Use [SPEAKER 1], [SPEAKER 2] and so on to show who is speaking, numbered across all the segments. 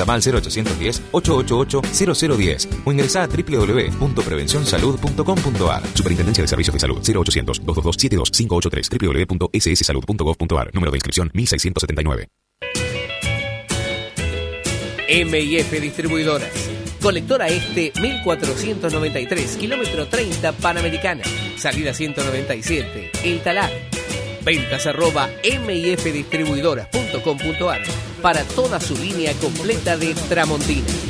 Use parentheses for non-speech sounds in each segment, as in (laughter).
[SPEAKER 1] Llama al 0810-888-0010 o ingresa a www.prevencionsalud.com.ar. Superintendencia de Servicios de Salud 0800-222-72583 www.sssalud.gov.ar. Número de inscripción 1679.
[SPEAKER 2] MIF Distribuidoras. Colectora Este 1493, kilómetro 30 Panamericana. Salida 197, El Talar. Ventas arroba mifdistribuidoras.com.ar para toda su línea completa de Tramontina.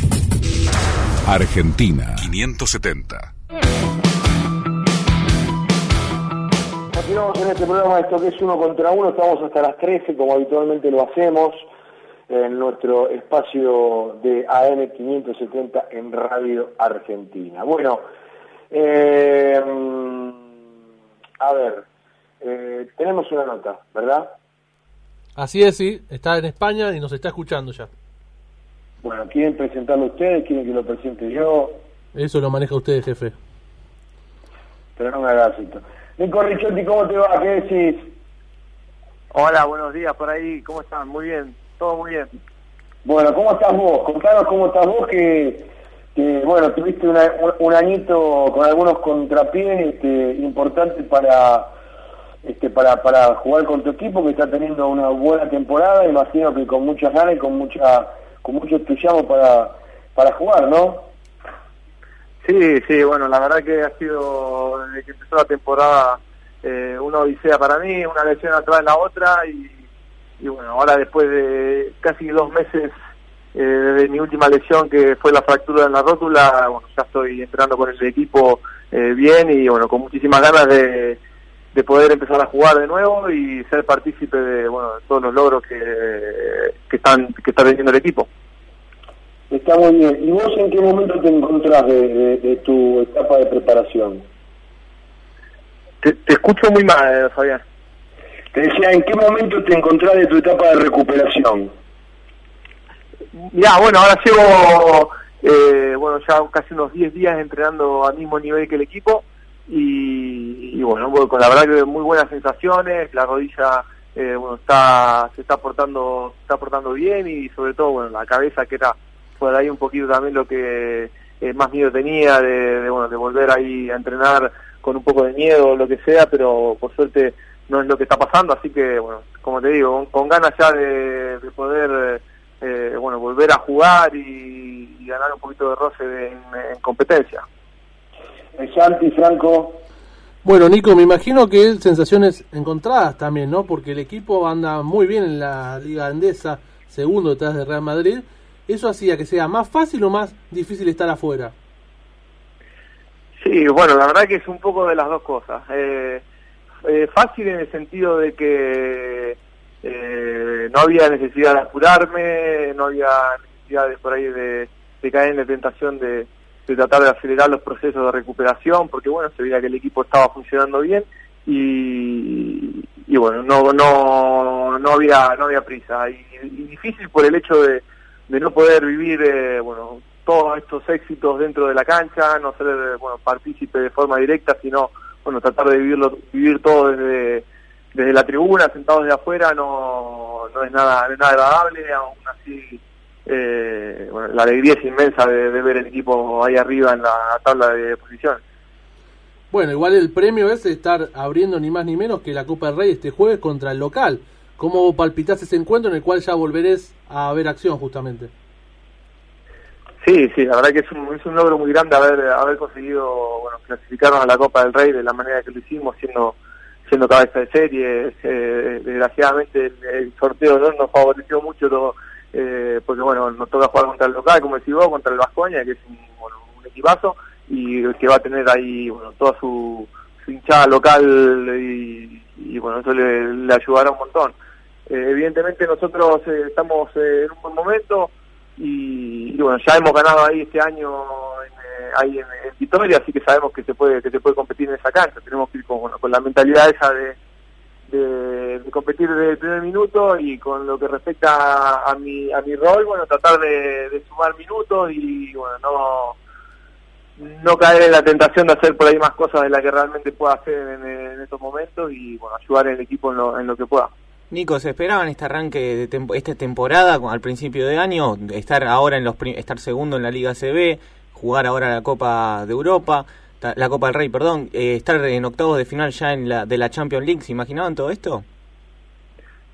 [SPEAKER 3] Argentina 570.
[SPEAKER 4] Continuamos en este programa, esto que es uno contra uno, estamos hasta las 13 como habitualmente lo hacemos en nuestro espacio de AM 570 en Radio Argentina. Bueno, eh, a ver, eh, tenemos una nota, ¿verdad?
[SPEAKER 5] Así es, sí, está en España y nos está escuchando ya.
[SPEAKER 4] Bueno, ¿quieren presentarlo ustedes? ¿Quieren que lo presente yo?
[SPEAKER 5] Eso lo maneja usted, jefe.
[SPEAKER 4] Pero no me hagas esto. Nico Ricciotti, ¿cómo te va? ¿Qué decís?
[SPEAKER 6] Hola, buenos días por ahí. ¿Cómo están? Muy bien, todo muy bien.
[SPEAKER 4] Bueno, ¿cómo estás vos? Contanos cómo estás vos, que, que bueno, tuviste una- un, un añito con algunos contrapiés este, importantes para, este, para, para jugar con tu equipo, que está teniendo una buena temporada, imagino que con muchas ganas y con mucha con mucho entusiasmo para, para jugar, ¿no?
[SPEAKER 6] Sí, sí, bueno, la verdad que ha sido, desde que empezó la temporada, eh, una odisea para mí, una lesión atrás de la otra y, bueno, ahora después de casi dos meses eh, desde mi última lesión que fue la fractura en la rótula, bueno, ya estoy entrenando con el equipo eh, bien y bueno, con muchísimas ganas de, de poder empezar a jugar de nuevo y ser partícipe de, bueno, de todos los logros que, que están que está teniendo el equipo.
[SPEAKER 4] Está muy bien. ¿Y vos en qué momento te encontrás de, de- de tu etapa de preparación?
[SPEAKER 6] Te, te escucho muy mal, eh, Fabián.
[SPEAKER 4] Te decía, ¿en qué momento te encontrás de tu etapa de recuperación?
[SPEAKER 6] Ya, bueno, ahora llevo, eh, bueno, ya casi unos 10 días entrenando al mismo nivel que el equipo y, y bueno, con la verdad que muy buenas sensaciones, la rodilla, eh, bueno, está, se está portando, está portando bien y sobre todo, bueno, la cabeza que era por ahí un poquito también lo que eh, más miedo tenía de, bueno, de volver ahí a entrenar con un poco de miedo o lo que sea, pero por suerte no es lo que está pasando, así que, bueno, como te digo, con, ganas ya de, de poder, eh, bueno, volver a jugar y, ganar un poquito de roce en, en competencia.
[SPEAKER 4] Santi, Franco,
[SPEAKER 5] Bueno, Nico, me imagino que sensaciones encontradas también, ¿no? Porque el equipo anda muy bien en la Liga Andesa, segundo detrás de Real Madrid. ¿Eso hacía que sea más fácil o más difícil estar afuera?
[SPEAKER 6] Sí, bueno, la verdad que es un poco de las dos cosas. Eh, eh, fácil en el sentido de que eh, no había necesidad de apurarme, no había necesidad de por ahí de, de caer en la tentación de, de tratar de acelerar los procesos de recuperación, porque bueno, se veía que el equipo estaba funcionando bien y, y bueno, no, no, no había, no había prisa. Y, difícil por el hecho de, no poder vivir, eh, bueno, todos estos éxitos dentro de la cancha, no ser, eh, bueno, partícipe de forma directa, sino, bueno, tratar de vivirlo, vivir todo desde, desde la tribuna, sentados de afuera, no, no es nada, nada agradable, aún así, eh, bueno, la alegría es inmensa de, de ver el equipo ahí arriba en la tabla de posiciones.
[SPEAKER 5] Bueno, igual el premio es estar abriendo ni más ni menos que la Copa del Rey este jueves contra el local. ¿Cómo palpitás ese encuentro en el cual ya volverés a ver acción justamente?
[SPEAKER 6] Sí, sí, la verdad que es un, es un logro muy grande haber haber conseguido bueno clasificarnos a la Copa del Rey de la manera que lo hicimos, siendo siendo cabeza de serie. Eh, desgraciadamente el, el sorteo no nos favoreció mucho lo- eh, porque bueno nos toca jugar contra el local, como decís vos, contra el Vascoña, que es un, bueno, un equipazo y que va a tener ahí bueno toda su, su hinchada local y, y, bueno eso le, ayudará un montón. Eh, evidentemente nosotros eh, estamos eh, en un buen momento y, bueno, ya hemos ganado ahí este año en, eh, ahí en, Vitoria, así que sabemos que se puede que se puede competir en esa cancha. Tenemos que ir con, con la mentalidad esa de, de, competir desde el primer minuto y con lo que respecta a, mi a mi rol, bueno, tratar de, sumar minutos y bueno, no no caer en la tentación de hacer por ahí más cosas de las que realmente pueda hacer en, estos momentos y bueno, ayudar al equipo en lo, en lo que pueda.
[SPEAKER 7] Nico, ¿se esperaban este arranque de esta temporada al principio de año, estar ahora en los estar segundo en la Liga CB, jugar ahora la Copa de Europa, la Copa del Rey, perdón, eh, estar en octavos de final ya en la de la Champions League, ¿se imaginaban todo esto?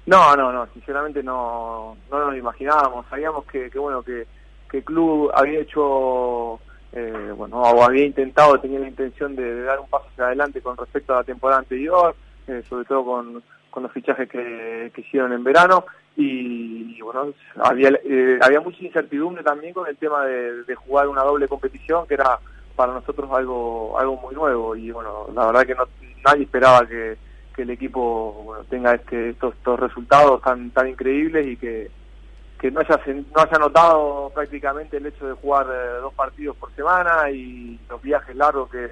[SPEAKER 6] No, no, no, sinceramente no, no nos imaginábamos. Sabíamos que, que bueno que, que el club había hecho, eh, bueno, o había intentado, tenía la intención de, dar un paso hacia adelante con respecto a la temporada anterior, eh, sobre todo con con los fichajes que, hicieron en verano y, bueno, había, eh, había mucha incertidumbre también con el tema de, jugar una doble competición que era para nosotros algo algo muy nuevo y bueno, la verdad que no, nadie esperaba que, el equipo tenga este, estos, estos resultados tan tan increíbles y que, que no haya no haya notado prácticamente el hecho de jugar eh, dos partidos por semana y los viajes largos que,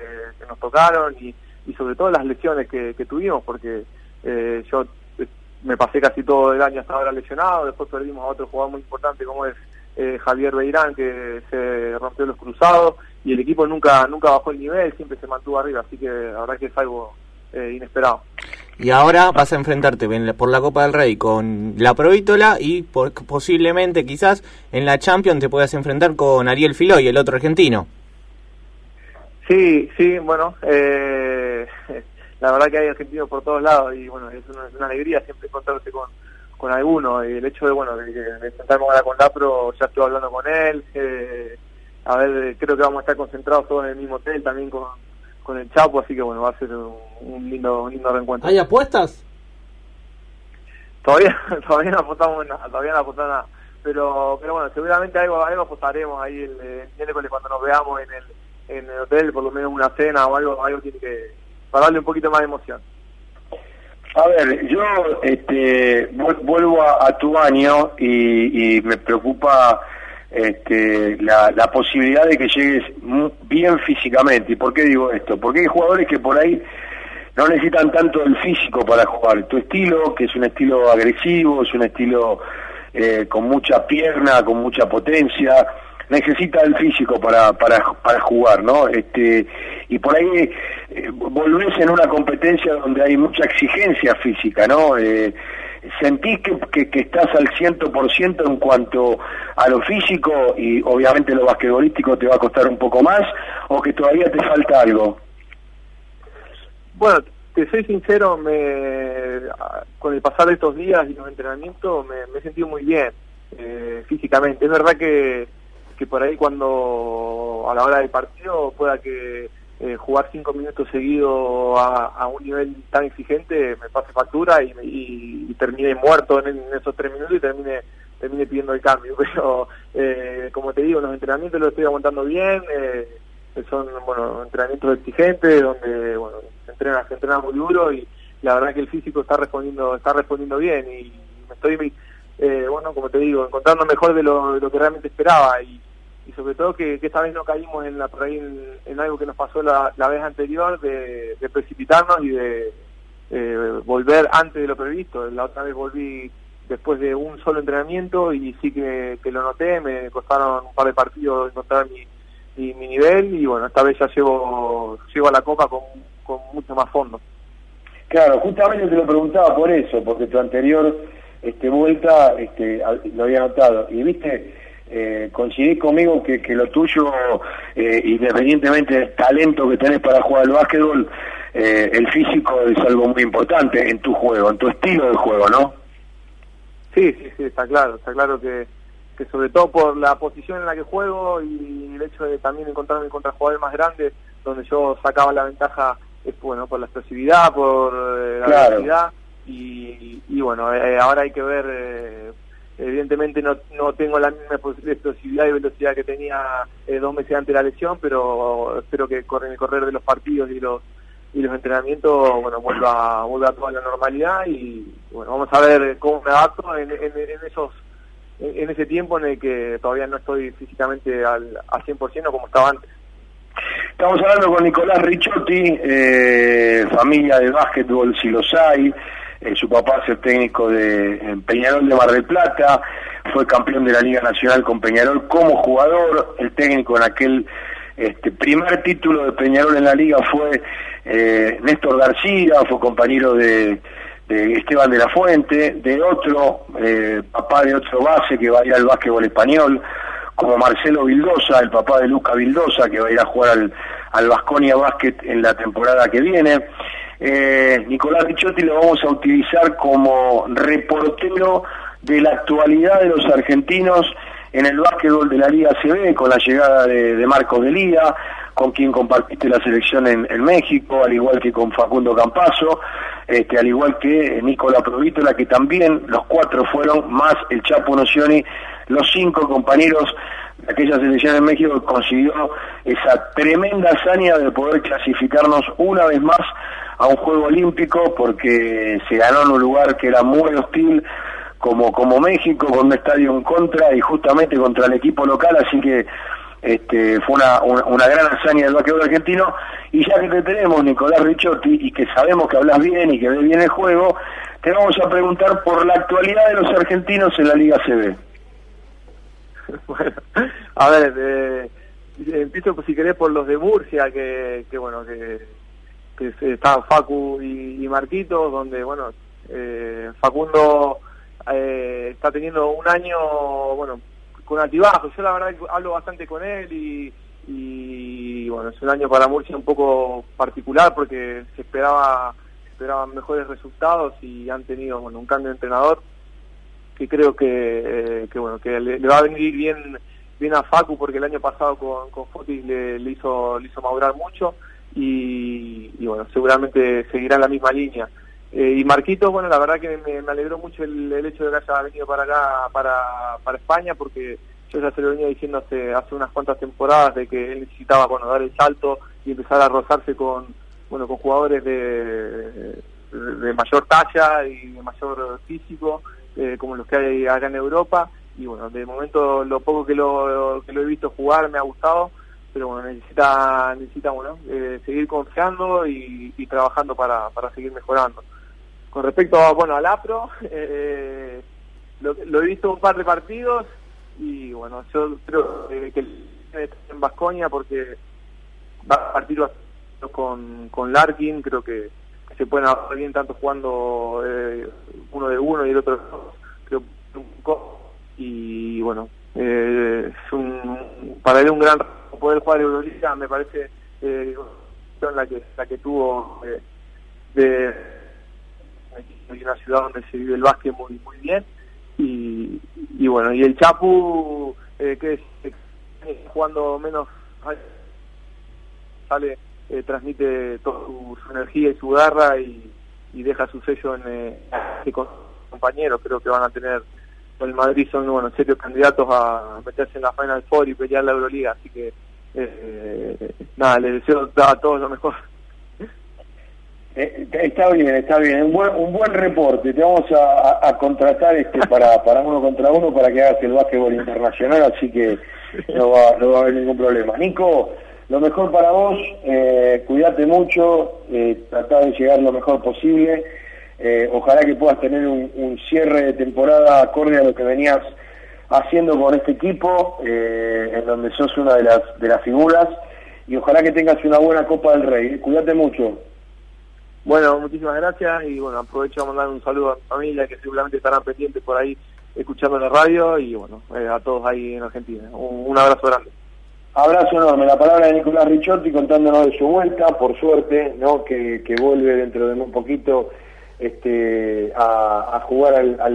[SPEAKER 6] nos tocaron y, sobre todo las lesiones que, que tuvimos porque eh, yo eh, me pasé casi todo el año hasta ahora lesionado, después perdimos a otro jugador muy importante como es eh, Javier Beirán que se rompió los cruzados y el equipo nunca nunca bajó el nivel, siempre se mantuvo arriba, así que la verdad que es algo inesperado.
[SPEAKER 7] Y ahora vas a enfrentarte por la Copa del Rey con la Provítola y posiblemente quizás en la Champions te puedas enfrentar con Ariel Filoy, el otro argentino.
[SPEAKER 6] Sí, sí, bueno, eh, (laughs) la verdad que hay argentinos por todos lados y bueno, es una, alegría siempre encontrarse con, con alguno y el hecho de, bueno, de, de sentarme ahora con Lapro, ya estoy hablando con él, eh, a ver, creo que vamos a estar concentrados todos en el mismo hotel también con, con el Chapo, así que bueno, va a ser un, lindo un lindo reencuentro.
[SPEAKER 5] ¿Hay apuestas?
[SPEAKER 6] Todavía, (laughs) todavía no apostamos nada, todavía no apostamos nada, pero, pero bueno, seguramente algo, algo apostaremos ahí el, el miércoles cuando nos veamos en el, en el hotel, por lo menos una cena o algo, algo tiene que para darle un poquito más de emoción.
[SPEAKER 4] A ver, yo este, vuelvo a, tu año y, me preocupa este, la, posibilidad de que llegues bien físicamente. ¿Y por qué digo esto? Porque hay jugadores que por ahí no necesitan tanto el físico para jugar. Tu estilo, que es un estilo agresivo, es un estilo eh, con mucha pierna, con mucha potencia, necesita el físico para, para, para jugar, ¿no? Este, y por ahí eh, en una competencia donde hay mucha exigencia física, ¿no? Eh, ¿Sentís que, que, estás al ciento por ciento en cuanto a lo físico y obviamente lo basquetbolístico te va a costar un poco más o que todavía te falta algo?
[SPEAKER 6] Bueno, te soy sincero, me, con el pasar de estos días y los entrenamientos me, he sentido muy bien eh, físicamente. Es verdad que que por ahí cuando a la hora del partido pueda que eh, jugar cinco minutos seguidos a, un nivel tan exigente me pase factura y, y, termine muerto en, esos tres minutos y termine termine pidiendo el cambio. (laughs) Pero eh, como te digo los entrenamientos los estoy aguantando bien eh, son bueno entrenamientos exigentes donde bueno se entrena se entrena muy duro y la verdad que el físico está respondiendo está respondiendo bien y me estoy eh, bueno, como te digo, encontrando mejor de lo, que realmente esperaba y, y sobre todo que, esta vez no caímos en la en, algo que nos pasó la, vez anterior de, precipitarnos y de eh, volver antes de lo previsto. La otra vez volví después de un solo entrenamiento y sí que, lo noté, me costaron un par de partidos encontrar mi, mi, nivel y bueno, esta vez ya llevo, llego a la copa con, con mucho más fondo.
[SPEAKER 4] Claro, justamente te lo preguntaba por eso, porque tu anterior este, vuelta este, lo había notado. Y viste, eh, coincidís conmigo que, que lo tuyo, eh, independientemente del talento que tenés para jugar al básquetbol, eh, el físico es algo muy importante en tu juego, en tu estilo de juego, ¿no?
[SPEAKER 6] Sí, sí, sí, está claro, está claro que, que sobre todo por la posición en la que juego y el hecho de también encontrarme contra jugadores más grandes, donde yo sacaba la ventaja, es bueno, por la explosividad, por eh, la velocidad y, bueno, eh, ahora hay que ver, eh, evidentemente no, no tengo la misma explosividad y velocidad que tenía eh, dos meses antes de la lesión, pero espero que con el correr de los partidos y los y los entrenamientos, bueno, vuelva, vuelva a toda la normalidad y bueno, vamos a ver cómo me adapto en, en, esos en ese tiempo en el que todavía no estoy físicamente al, al 100% como estaba antes.
[SPEAKER 4] Estamos hablando con Nicolás Ricciotti, eh, familia de básquetbol si los hay, eh, su papá es el técnico de Peñarol de Mar del Plata, fue campeón de la Liga Nacional con Peñarol como jugador, el técnico en aquel este, primer título de Peñarol en la liga fue eh, Néstor García, fue compañero de, Esteban de la Fuente, de otro, eh, papá de otro base que va a ir al básquetbol español, como Marcelo Vildosa, el papá de Luca Vildosa, que va a ir a jugar al, al Basconia Basket en la temporada que viene. Eh, Nicolás Ricciotti lo vamos a utilizar como reportero de la actualidad de los argentinos en el básquetbol de la Liga CB, con la llegada de, Marcos de Liga, con quien compartiste la selección en, México, al igual que con Facundo Campazo, este, al igual que Nicola Provítola, que también los cuatro fueron, más el Chapo Nocioni, los cinco compañeros de aquella selección en México consiguió esa tremenda hazaña de poder clasificarnos una vez más a un juego olímpico porque se ganó en un lugar que era muy hostil como como México con un estadio en contra y justamente contra el equipo local. Así que este, fue una, una, gran hazaña del vaquero argentino. Y ya que te tenemos Nicolás Ricciotti y que sabemos que hablas bien y que ves bien el juego te vamos a preguntar por la actualidad de los argentinos en la Liga CB (laughs)
[SPEAKER 6] bueno, a ver, eh, empiezo si querés por los de Murcia, que, que bueno, que, que está Facu y, Marquito, donde bueno, eh, Facundo eh, está teniendo un año, bueno, con altibajos. Yo la verdad hablo bastante con él y, y bueno, es un año para Murcia un poco particular porque se esperaba esperaban mejores resultados y han tenido bueno un cambio de entrenador que creo que, eh, que bueno que le, va a venir bien bien a Facu porque el año pasado con, con Fotis le, hizo le hizo madurar mucho y, bueno seguramente seguirá en la misma línea. Eh, y Marquito bueno la verdad que me, alegró mucho el, hecho de que haya venido para acá para, para España porque yo ya se lo venía diciendo hace hace unas cuantas temporadas de que él necesitaba bueno dar el salto y empezar a rozarse con bueno con jugadores de, de mayor talla y de mayor físico eh, como los que hay acá en Europa. Y bueno, de momento lo poco que lo, que lo he visto jugar me ha gustado, pero bueno, necesita, necesita bueno, eh, seguir confiando y, trabajando para, para seguir mejorando. Con respecto a, bueno, al APRO, (laughs) eh, lo, he visto un par de partidos y bueno, yo creo que en Vascoña porque va a partir con, con Larkin, creo que se pueden hablar bien tanto jugando eh, uno de uno y el otro. Creo y bueno, eh, es un, para él un gran poder jugar Euroliga, me parece eh, la que la que tuvo eh, de, una ciudad donde se vive el básquet muy muy bien y, y bueno y el Chapu eh, que es jugando menos sale eh, transmite toda su, energía y su garra y, deja su sello en eh, con compañeros. Creo que van a tener el Madrid son bueno serios candidatos a meterse en la Final Four y pelear la Euroliga. Así que eh, nada, les deseo a todos lo mejor.
[SPEAKER 4] Eh, está bien, está bien, un buen, un buen reporte. Te vamos a, contratar este (laughs) para, para uno contra uno para que hagas el básquetbol internacional, así que no va, no va a haber ningún problema. Nico, lo mejor para vos, eh, cuídate mucho, eh, de llegar lo mejor posible. Eh, ojalá que puedas tener un, cierre de temporada acorde a lo que venías haciendo con este equipo, eh, en donde sos una de las, de las figuras, y ojalá que tengas una buena Copa del Rey. Cuídate mucho.
[SPEAKER 6] Bueno, muchísimas gracias y bueno, aprovecho a mandar un saludo a mi familia que seguramente estarán pendientes por ahí escuchando la radio y bueno, a todos ahí en Argentina. un abrazo grande.
[SPEAKER 4] Abrazo enorme. La palabra de Nicolás Ricciotti contándonos de su vuelta, por suerte, ¿no? que, vuelve dentro de un poquito este, a, jugar al